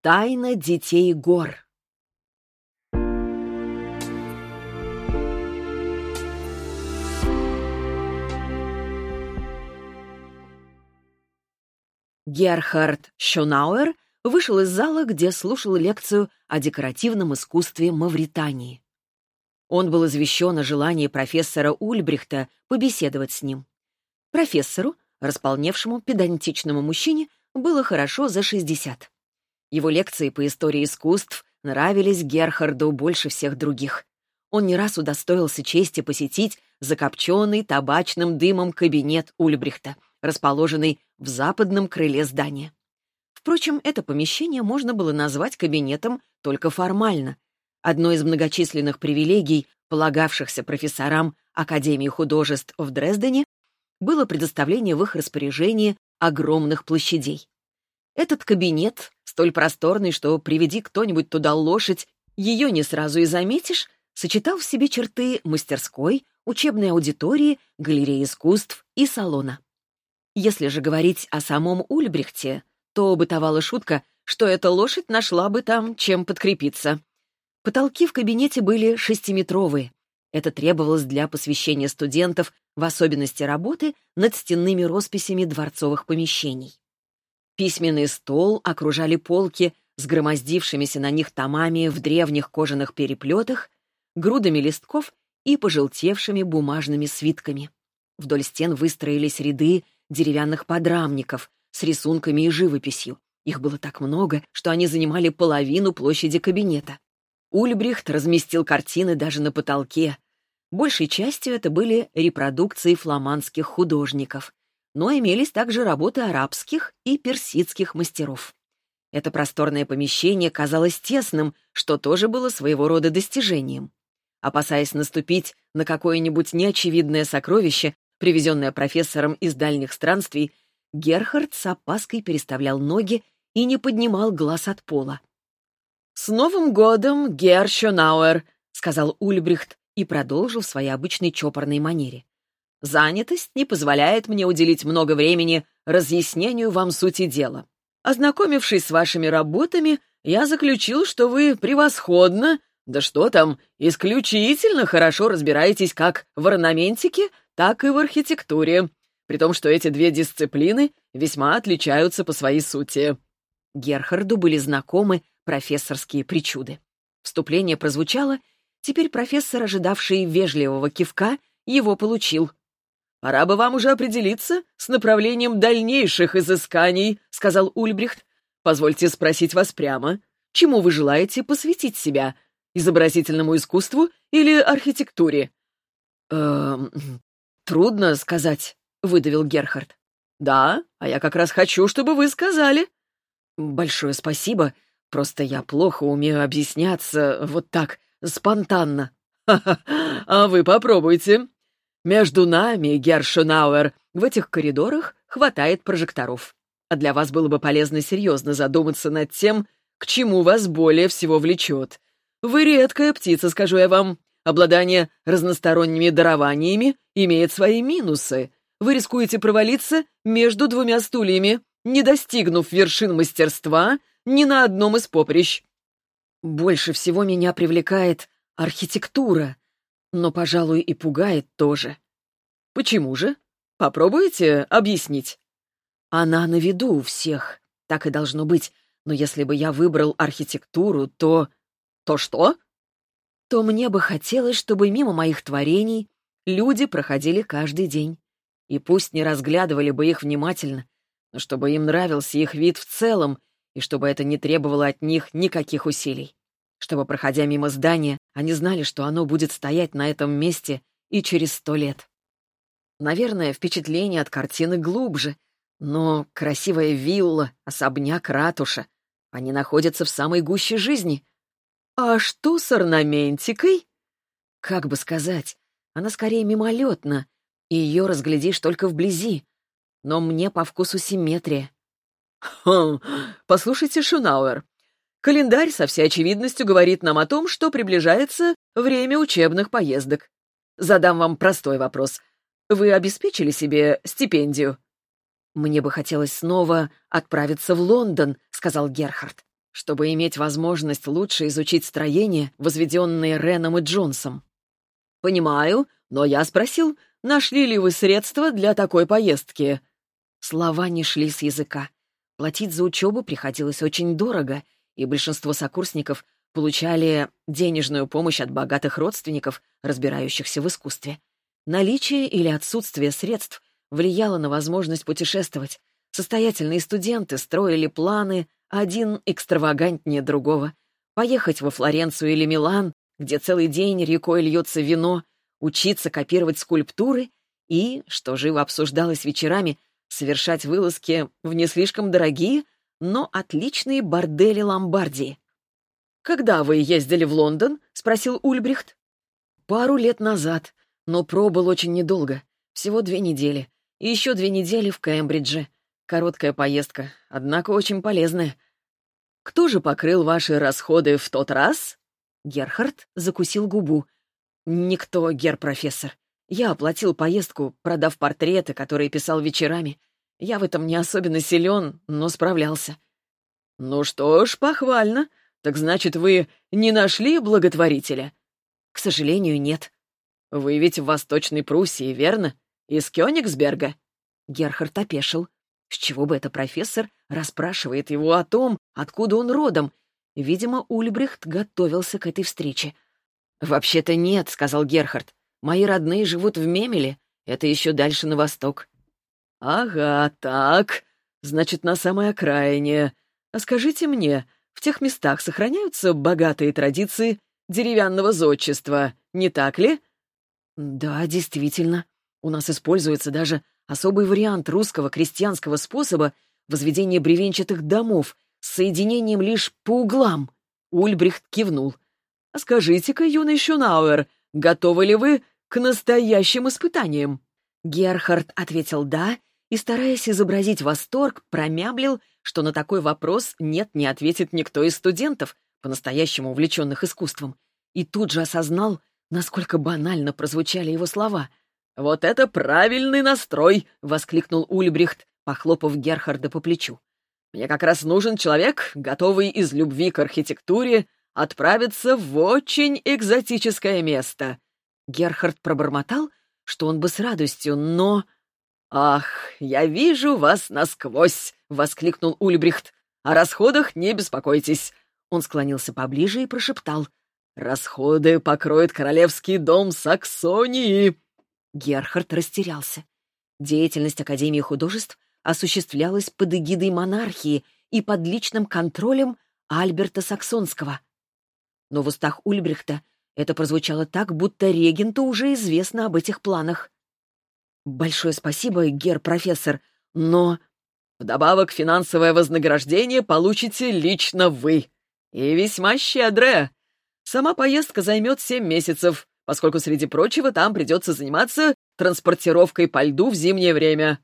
Тайна детей гор. Герхард Шонауэр вышел из зала, где слушал лекцию о декоративном искусстве Мавритании. Он был извещен о желании профессора Ульбрихта побеседовать с ним. Профессору, располневшему педантичному мужчине, было хорошо за 60. Его лекции по истории искусств нравились Герхарду больше всех других. Он не раз удостоился чести посетить закопченный табачным дымом кабинет Ульбрихта, расположенный в западном крыле здания. Впрочем, это помещение можно было назвать кабинетом только формально. Одной из многочисленных привилегий, полагавшихся профессорам Академии художеств в Дрездене, было предоставление в их распоряжении огромных площадей. Этот кабинет, столь просторный, что приведи кто-нибудь туда лошадь, ее не сразу и заметишь, сочетал в себе черты мастерской, учебной аудитории, галереи искусств и салона. Если же говорить о самом Ульбрихте, то бытовала шутка, что эта лошадь нашла бы там, чем подкрепиться. Потолки в кабинете были шестиметровые. Это требовалось для посвящения студентов, в особенности работы над стенными росписями дворцовых помещений. Письменный стол окружали полки с громоздившимися на них томами в древних кожаных переплетах, грудами листков и пожелтевшими бумажными свитками. Вдоль стен выстроились ряды деревянных подрамников с рисунками и живописью. Их было так много, что они занимали половину площади кабинета. Ульбрихт разместил картины даже на потолке. Большей частью это были репродукции фламандских художников, но имелись также работы арабских и персидских мастеров. Это просторное помещение казалось тесным, что тоже было своего рода достижением. Опасаясь наступить на какое-нибудь неочевидное сокровище, привезенное профессором из дальних странствий, Герхард с опаской переставлял ноги и не поднимал глаз от пола. «С Новым годом, Герр Шонауэр!» — сказал Ульбрихт и продолжил в своей обычной чопорной манере. «Занятость не позволяет мне уделить много времени разъяснению вам сути дела. Ознакомившись с вашими работами, я заключил, что вы превосходно, да что там, исключительно хорошо разбираетесь как в орнаментике, так и в архитектуре, при том, что эти две дисциплины весьма отличаются по своей сути. Герхарду были знакомы профессорские причуды. Вступление прозвучало, теперь профессор, ожидавший вежливого кивка, его получил. «Пора бы вам уже определиться с направлением дальнейших изысканий», — сказал Ульбрихт. «Позвольте спросить вас прямо, чему вы желаете посвятить себя? Изобразительному искусству или архитектуре?» «Эм, «Трудно сказать», — выдавил Герхард. «Да, а я как раз хочу, чтобы вы сказали». «Большое спасибо. Просто я плохо умею объясняться вот так, спонтанно». «Ха-ха, а вы попробуйте. Между нами, Гершенауэр, в этих коридорах хватает прожекторов. А для вас было бы полезно серьезно задуматься над тем, к чему вас более всего влечет. Вы редкая птица, скажу я вам. Обладание разносторонними дарованиями имеет свои минусы. Вы рискуете провалиться между двумя стульями, не достигнув вершин мастерства ни на одном из поприщ. Больше всего меня привлекает архитектура, но, пожалуй, и пугает тоже. Почему же? Попробуйте объяснить. Она на виду у всех. Так и должно быть. Но если бы я выбрал архитектуру, то... То что? то мне бы хотелось, чтобы мимо моих творений люди проходили каждый день. И пусть не разглядывали бы их внимательно, но чтобы им нравился их вид в целом, и чтобы это не требовало от них никаких усилий. Чтобы, проходя мимо здания, они знали, что оно будет стоять на этом месте и через сто лет. Наверное, впечатление от картины глубже, но красивая вилла, особняк, ратуша, они находятся в самой гуще жизни — «А что с орнаментикой?» Как бы сказать, она скорее мимолетна, и ее разглядишь только вблизи. Но мне по вкусу симметрия. «Хм, послушайте, Шунауэр, календарь со всей очевидностью говорит нам о том, что приближается время учебных поездок. Задам вам простой вопрос. Вы обеспечили себе стипендию?» «Мне бы хотелось снова отправиться в Лондон», — сказал Герхард. чтобы иметь возможность лучше изучить строения, возведенные Реном и Джонсом. «Понимаю, но я спросил, нашли ли вы средства для такой поездки?» Слова не шли с языка. Платить за учебу приходилось очень дорого, и большинство сокурсников получали денежную помощь от богатых родственников, разбирающихся в искусстве. Наличие или отсутствие средств влияло на возможность путешествовать. Состоятельные студенты строили планы, один экстравагантнее другого. Поехать во Флоренцию или Милан, где целый день рекой льется вино, учиться копировать скульптуры и, что живо обсуждалось вечерами, совершать вылазки в не слишком дорогие, но отличные бордели Ломбардии. «Когда вы ездили в Лондон?» — спросил Ульбрихт. «Пару лет назад, но пробыл очень недолго, всего две недели, и еще две недели в Кембридже. Короткая поездка, однако очень полезная. Кто же покрыл ваши расходы в тот раз? Герхард закусил губу. Никто, гер-профессор. Я оплатил поездку, продав портреты, которые писал вечерами. Я в этом не особенно силен, но справлялся. Ну что ж, похвально. Так значит, вы не нашли благотворителя? К сожалению, нет. Вы ведь в Восточной Пруссии, верно? Из Кёнигсберга? Герхард опешил. С чего бы это профессор расспрашивает его о том, откуда он родом? Видимо, Ульбрихт готовился к этой встрече. «Вообще-то нет», — сказал Герхард. «Мои родные живут в Мемеле. Это еще дальше на восток». «Ага, так. Значит, на самой окраине. А скажите мне, в тех местах сохраняются богатые традиции деревянного зодчества, не так ли?» «Да, действительно. У нас используется даже особый вариант русского крестьянского способа возведения бревенчатых домов с соединением лишь по углам. Ульбрихт кивнул. «А скажите-ка, юный Шунауэр, готовы ли вы к настоящим испытаниям?» Герхард ответил «да» и, стараясь изобразить восторг, промямлил, что на такой вопрос нет, не ответит никто из студентов, по-настоящему увлеченных искусством, и тут же осознал, насколько банально прозвучали его слова — «Вот это правильный настрой!» — воскликнул Ульбрихт, похлопав Герхарда по плечу. «Мне как раз нужен человек, готовый из любви к архитектуре отправиться в очень экзотическое место». Герхард пробормотал, что он бы с радостью, но... «Ах, я вижу вас насквозь!» — воскликнул Ульбрихт. «О расходах не беспокойтесь!» Он склонился поближе и прошептал. «Расходы покроет королевский дом Саксонии!» Герхард растерялся. Деятельность Академии художеств осуществлялась под эгидой монархии и под личным контролем Альберта Саксонского. Но в устах Ульбрихта это прозвучало так, будто регенту уже известно об этих планах. «Большое спасибо, гер-профессор, но...» «Вдобавок финансовое вознаграждение получите лично вы. И весьма щедрое. Сама поездка займет семь месяцев, поскольку, среди прочего, там придется заниматься транспортировкой по льду в зимнее время.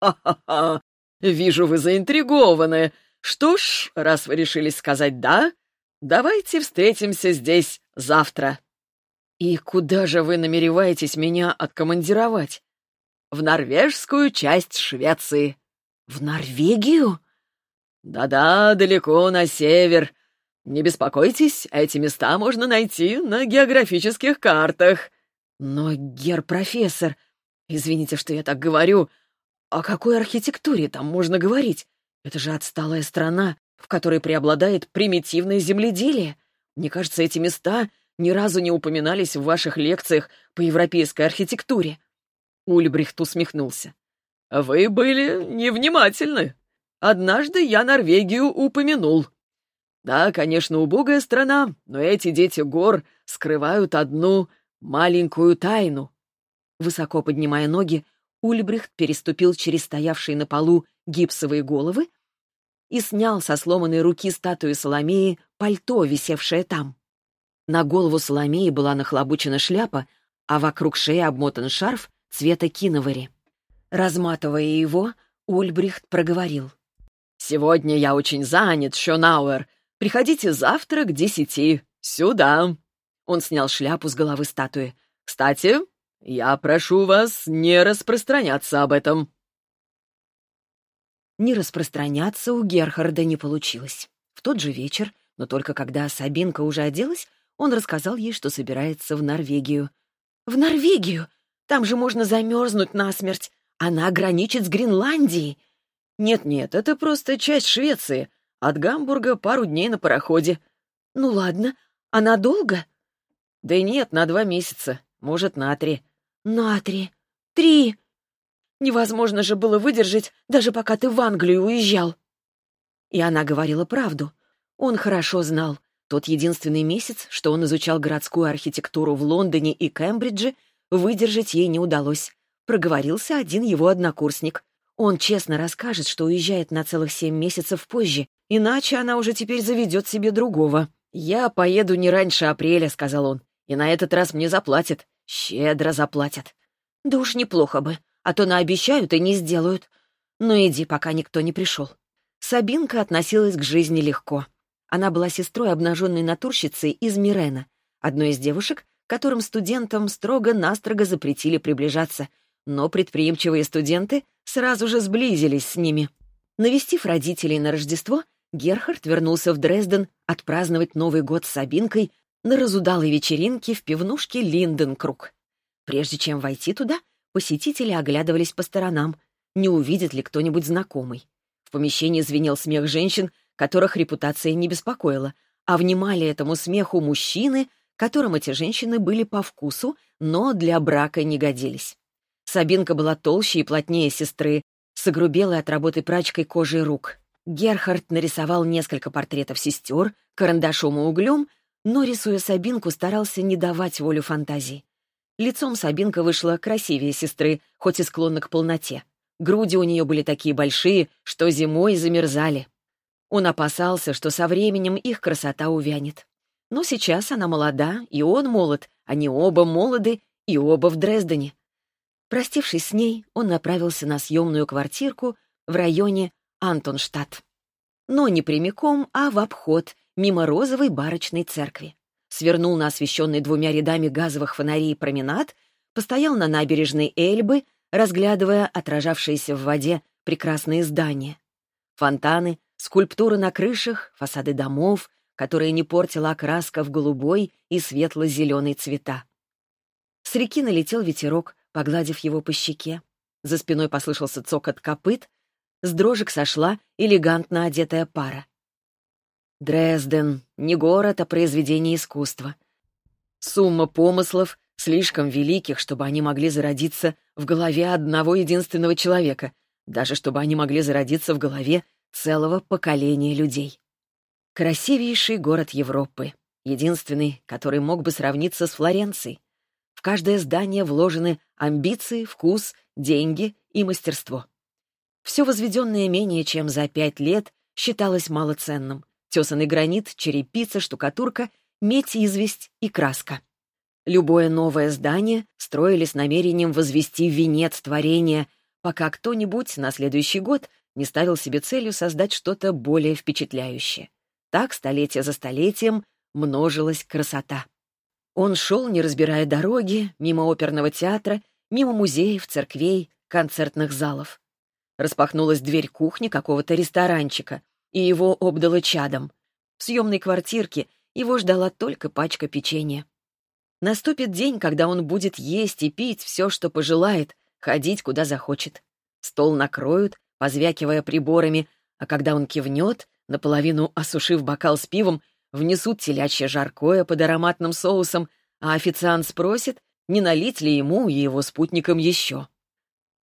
Ха-ха-ха! Вижу, вы заинтригованы. Что ж, раз вы решились сказать «да», давайте встретимся здесь завтра. И куда же вы намереваетесь меня откомандировать? В норвежскую часть Швеции. В Норвегию? Да-да, далеко на север, «Не беспокойтесь, эти места можно найти на географических картах». «Но, гер-профессор, извините, что я так говорю, о какой архитектуре там можно говорить? Это же отсталая страна, в которой преобладает примитивное земледелие. Мне кажется, эти места ни разу не упоминались в ваших лекциях по европейской архитектуре». Ульбрихт усмехнулся. «Вы были невнимательны. Однажды я Норвегию упомянул. Да, конечно, убогая страна, но эти дети гор скрывают одну маленькую тайну. Высоко поднимая ноги, Ульбрихт переступил через стоявшие на полу гипсовые головы и снял со сломанной руки статуи Соломеи пальто, висевшее там. На голову Соломеи была нахлобучена шляпа, а вокруг шеи обмотан шарф цвета киновари. Разматывая его, Ульбрихт проговорил. «Сегодня я очень занят, Шонауэр, Приходите завтра к десяти. Сюда!» Он снял шляпу с головы статуи. «Кстати, я прошу вас не распространяться об этом». Не распространяться у Герхарда не получилось. В тот же вечер, но только когда Сабинка уже оделась, он рассказал ей, что собирается в Норвегию. «В Норвегию? Там же можно замерзнуть насмерть. Она граничит с Гренландией». «Нет-нет, это просто часть Швеции. От Гамбурга пару дней на пароходе». «Ну ладно. А надолго?» «Да нет, на два месяца. Может, на три». «На три. Три. Невозможно же было выдержать, даже пока ты в Англию уезжал». И она говорила правду. Он хорошо знал. Тот единственный месяц, что он изучал городскую архитектуру в Лондоне и Кембридже, выдержать ей не удалось. Проговорился один его однокурсник. Он честно расскажет, что уезжает на целых семь месяцев позже, иначе она уже теперь заведет себе другого. «Я поеду не раньше апреля», — сказал он, — «и на этот раз мне заплатят. Щедро заплатят». «Да уж неплохо бы, а то наобещают и не сделают. Ну иди, пока никто не пришел». Сабинка относилась к жизни легко. Она была сестрой обнаженной натурщицы из Мирена, одной из девушек, которым студентам строго-настрого запретили приближаться, но предприимчивые студенты сразу же сблизились с ними. Навестив родителей на Рождество, Герхард вернулся в Дрезден отпраздновать Новый год с Сабинкой на разудалой вечеринке в пивнушке Линденкруг. Прежде чем войти туда, посетители оглядывались по сторонам, не увидит ли кто-нибудь знакомый. В помещении звенел смех женщин, которых репутация не беспокоила, а внимали этому смеху мужчины, которым эти женщины были по вкусу, но для брака не годились. Сабинка была толще и плотнее сестры, с огрубелой от работы прачкой кожей рук. Герхард нарисовал несколько портретов сестер карандашом и углем, но, рисуя Сабинку, старался не давать волю фантазии. Лицом Сабинка вышла красивее сестры, хоть и склонна к полноте. Груди у нее были такие большие, что зимой замерзали. Он опасался, что со временем их красота увянет. Но сейчас она молода, и он молод, они оба молоды, и оба в Дрездене. Простившись с ней, он направился на съемную квартирку в районе Антонштадт. Но не прямиком, а в обход, мимо розовой барочной церкви. Свернул на освещенный двумя рядами газовых фонарей променад, постоял на набережной Эльбы, разглядывая отражавшиеся в воде прекрасные здания. Фонтаны, скульптуры на крышах, фасады домов, которые не портила окраска в голубой и светло-зеленый цвета. С реки налетел ветерок, погладив его по щеке. За спиной послышался цокот копыт, с дрожек сошла элегантно одетая пара. Дрезден — не город, а произведение искусства. Сумма помыслов слишком великих, чтобы они могли зародиться в голове одного единственного человека, даже чтобы они могли зародиться в голове целого поколения людей. Красивейший город Европы, единственный, который мог бы сравниться с Флоренцией. В каждое здание вложены амбиции, вкус, деньги и мастерство. Все возведенное менее чем за пять лет считалось малоценным. Тесанный гранит, черепица, штукатурка, медь, известь и краска. Любое новое здание строили с намерением возвести венец творения, пока кто-нибудь на следующий год не ставил себе целью создать что-то более впечатляющее. Так, столетие за столетием, множилась красота. Он шел, не разбирая дороги, мимо оперного театра, мимо музеев, церквей, концертных залов. Распахнулась дверь кухни какого-то ресторанчика, и его обдало чадом. В съемной квартирке его ждала только пачка печенья. Наступит день, когда он будет есть и пить все, что пожелает, ходить, куда захочет. Стол накроют, позвякивая приборами, а когда он кивнет, наполовину осушив бокал с пивом, внесут телячье жаркое под ароматным соусом, а официант спросит, не налить ли ему и его спутникам еще.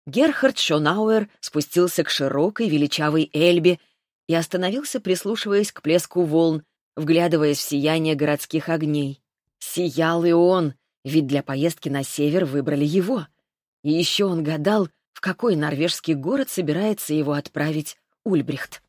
Герхард Шонауэр спустился к широкой величавой Эльбе и остановился, прислушиваясь к плеску волн, вглядываясь в сияние городских огней. Сиял и он, ведь для поездки на север выбрали его. И еще он гадал, в какой норвежский город собирается его отправить Ульбрихт.